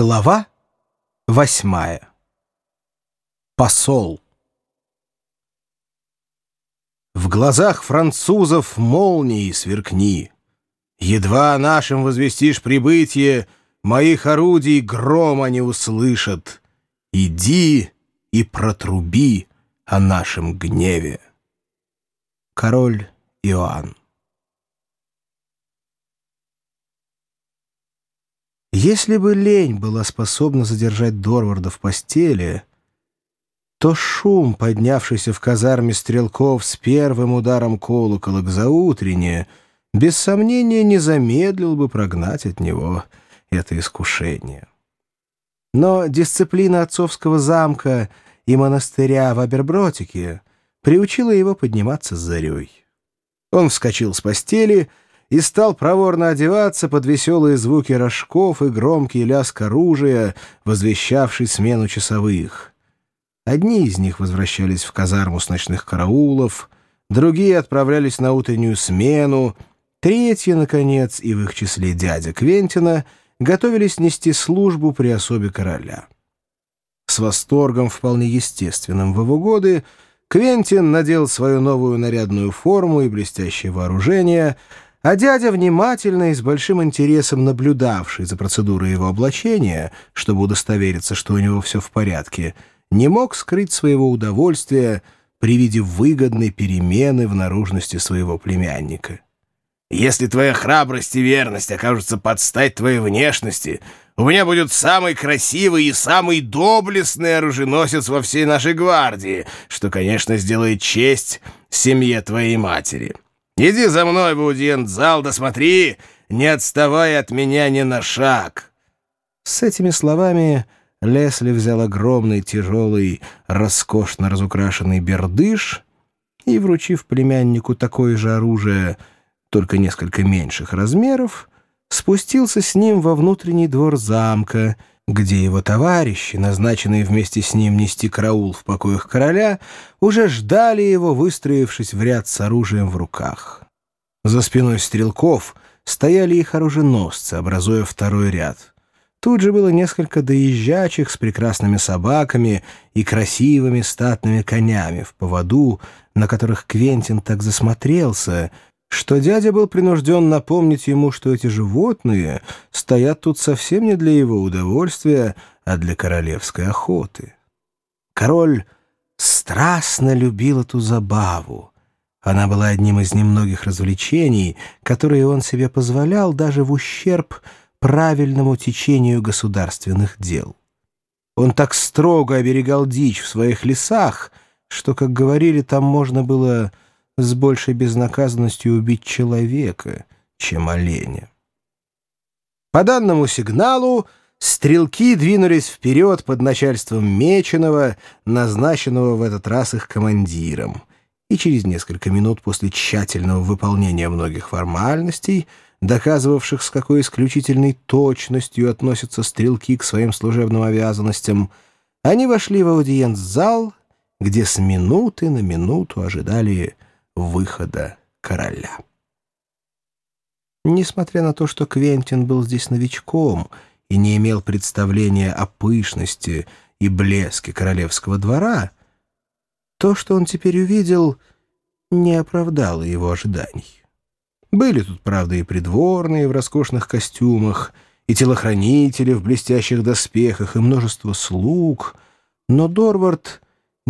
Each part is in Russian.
Глава восьмая. Посол. В глазах французов молнии сверкни. Едва нашим возвестишь прибытие, Моих орудий грома не услышат. Иди и протруби о нашем гневе. Король Иоанн Если бы лень была способна задержать Дорварда в постели, то шум, поднявшийся в казарме стрелков с первым ударом колокола к заутрене, без сомнения не замедлил бы прогнать от него это искушение. Но дисциплина отцовского замка и монастыря в Абербротике приучила его подниматься с зарей. Он вскочил с постели и стал проворно одеваться под веселые звуки рожков и громкий лязг оружия, возвещавший смену часовых. Одни из них возвращались в казарму с ночных караулов, другие отправлялись на утреннюю смену, третьи, наконец, и в их числе дядя Квентина, готовились нести службу при особе короля. С восторгом, вполне естественным в его годы, Квентин надел свою новую нарядную форму и блестящее вооружение — а дядя, внимательно и с большим интересом наблюдавший за процедурой его облачения, чтобы удостовериться, что у него все в порядке, не мог скрыть своего удовольствия при виде выгодной перемены в наружности своего племянника. «Если твоя храбрость и верность окажутся под стать твоей внешности, у меня будет самый красивый и самый доблестный оруженосец во всей нашей гвардии, что, конечно, сделает честь семье твоей матери». Иди за мной в аудиент-зал, да смотри, не отставай от меня ни на шаг!» С этими словами Лесли взял огромный, тяжелый, роскошно разукрашенный бердыш и, вручив племяннику такое же оружие, только несколько меньших размеров, спустился с ним во внутренний двор замка — где его товарищи, назначенные вместе с ним нести караул в покоях короля, уже ждали его, выстроившись в ряд с оружием в руках. За спиной стрелков стояли их оруженосцы, образуя второй ряд. Тут же было несколько доезжачих с прекрасными собаками и красивыми статными конями в поводу, на которых Квентин так засмотрелся — что дядя был принужден напомнить ему, что эти животные стоят тут совсем не для его удовольствия, а для королевской охоты. Король страстно любил эту забаву. Она была одним из немногих развлечений, которые он себе позволял даже в ущерб правильному течению государственных дел. Он так строго оберегал дичь в своих лесах, что, как говорили, там можно было с большей безнаказанностью убить человека, чем оленя. По данному сигналу стрелки двинулись вперед под начальством Меченого, назначенного в этот раз их командиром, и через несколько минут после тщательного выполнения многих формальностей, доказывавших, с какой исключительной точностью относятся стрелки к своим служебным обязанностям, они вошли в аудиенц-зал, где с минуты на минуту ожидали выхода короля. Несмотря на то, что Квентин был здесь новичком и не имел представления о пышности и блеске королевского двора, то, что он теперь увидел, не оправдало его ожиданий. Были тут, правда, и придворные в роскошных костюмах, и телохранители в блестящих доспехах, и множество слуг, но Дорвард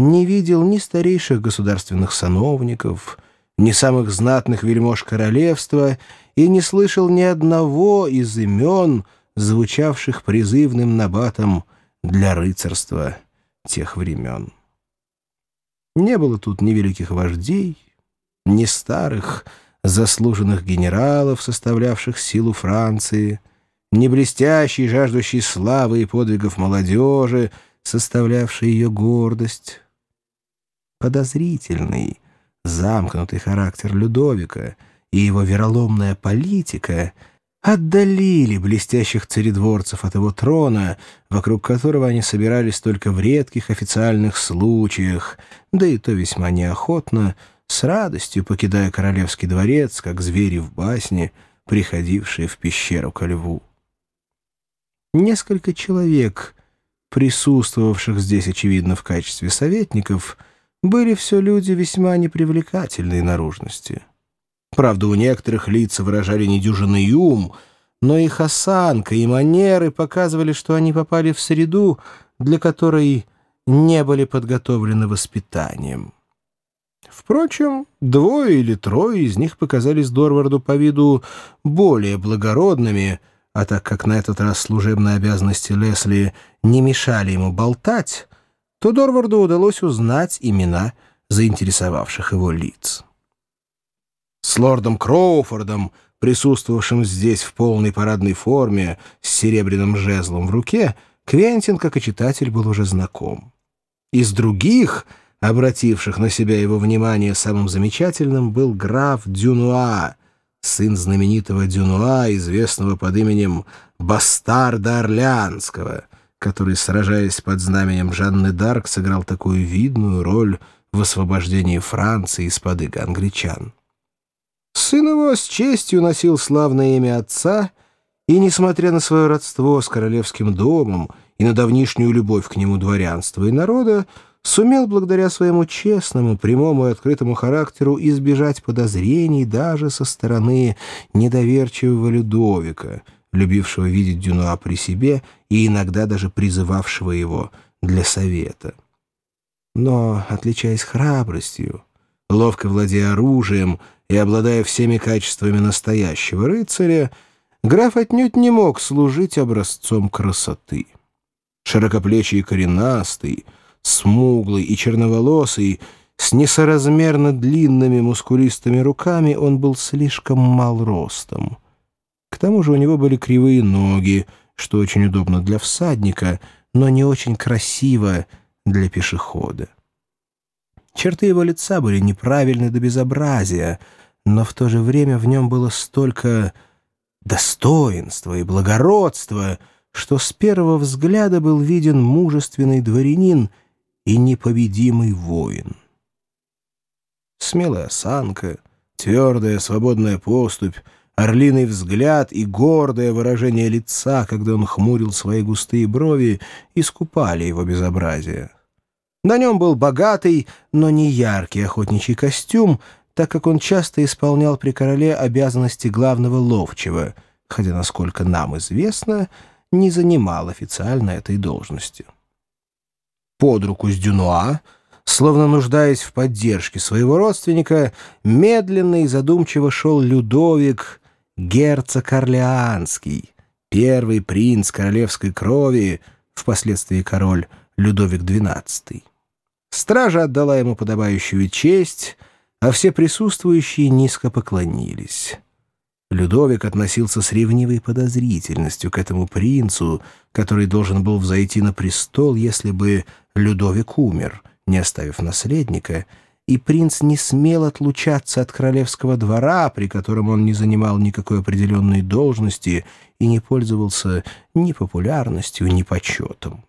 не видел ни старейших государственных сановников, ни самых знатных вельмож королевства и не слышал ни одного из имен, звучавших призывным набатом для рыцарства тех времен. Не было тут ни великих вождей, ни старых, заслуженных генералов, составлявших силу Франции, ни блестящей, жаждущей славы и подвигов молодежи, составлявшей ее гордость. Подозрительный, замкнутый характер Людовика и его вероломная политика отдалили блестящих царедворцев от его трона, вокруг которого они собирались только в редких официальных случаях, да и то весьма неохотно, с радостью покидая королевский дворец, как звери в басне, приходившие в пещеру ко льву. Несколько человек, присутствовавших здесь, очевидно, в качестве советников, были все люди весьма непривлекательной наружности. Правда, у некоторых лица выражали недюжинный ум, но их осанка и манеры показывали, что они попали в среду, для которой не были подготовлены воспитанием. Впрочем, двое или трое из них показались Дорварду по виду более благородными, а так как на этот раз служебные обязанности Лесли не мешали ему болтать, то Дорварду удалось узнать имена заинтересовавших его лиц. С лордом Кроуфордом, присутствовавшим здесь в полной парадной форме, с серебряным жезлом в руке, Квентин, как и читатель, был уже знаком. Из других, обративших на себя его внимание самым замечательным, был граф Дюнуа, сын знаменитого Дюнуа, известного под именем Бастарда Орлеанского, который, сражаясь под знаменем Жанны Дарк, сыграл такую видную роль в освобождении Франции из-под иго англичан. Сын его с честью носил славное имя отца, и, несмотря на свое родство с королевским домом и на давнишнюю любовь к нему дворянства и народа, сумел благодаря своему честному, прямому и открытому характеру избежать подозрений даже со стороны недоверчивого Людовика, любившего видеть Дюнуа при себе и иногда даже призывавшего его для совета. Но, отличаясь храбростью, ловко владея оружием и обладая всеми качествами настоящего рыцаря, граф отнюдь не мог служить образцом красоты. Широкоплечий и коренастый, смуглый и черноволосый, с несоразмерно длинными мускулистыми руками он был слишком мал ростом. К тому же у него были кривые ноги, что очень удобно для всадника, но не очень красиво для пешехода. Черты его лица были неправильны до безобразия, но в то же время в нем было столько достоинства и благородства, что с первого взгляда был виден мужественный дворянин и непобедимый воин. Смелая осанка, твердая свободная поступь, орлиный взгляд и гордое выражение лица, когда он хмурил свои густые брови, искупали его безобразие. На нем был богатый, но не яркий охотничий костюм, так как он часто исполнял при короле обязанности главного ловчего, хотя, насколько нам известно, не занимал официально этой должности. Под руку с Дюнуа, словно нуждаясь в поддержке своего родственника, медленно и задумчиво шел Людовик, герцог Орлеанский, первый принц королевской крови, впоследствии король Людовик XII. Стража отдала ему подобающую честь, а все присутствующие низко поклонились. Людовик относился с ревнивой подозрительностью к этому принцу, который должен был взойти на престол, если бы Людовик умер, не оставив наследника, и принц не смел отлучаться от королевского двора, при котором он не занимал никакой определенной должности и не пользовался ни популярностью, ни почетом.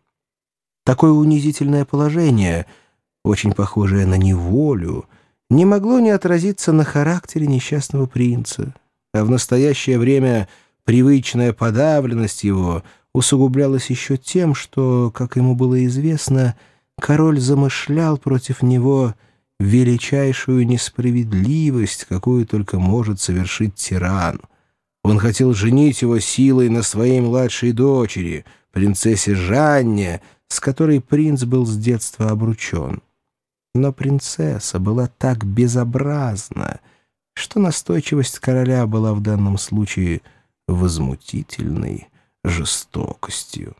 Такое унизительное положение — очень похожее на неволю, не могло не отразиться на характере несчастного принца, а в настоящее время привычная подавленность его усугублялась еще тем, что, как ему было известно, король замышлял против него величайшую несправедливость, какую только может совершить тиран. Он хотел женить его силой на своей младшей дочери, принцессе Жанне, с которой принц был с детства обручен. Но принцесса была так безобразна, что настойчивость короля была в данном случае возмутительной жестокостью.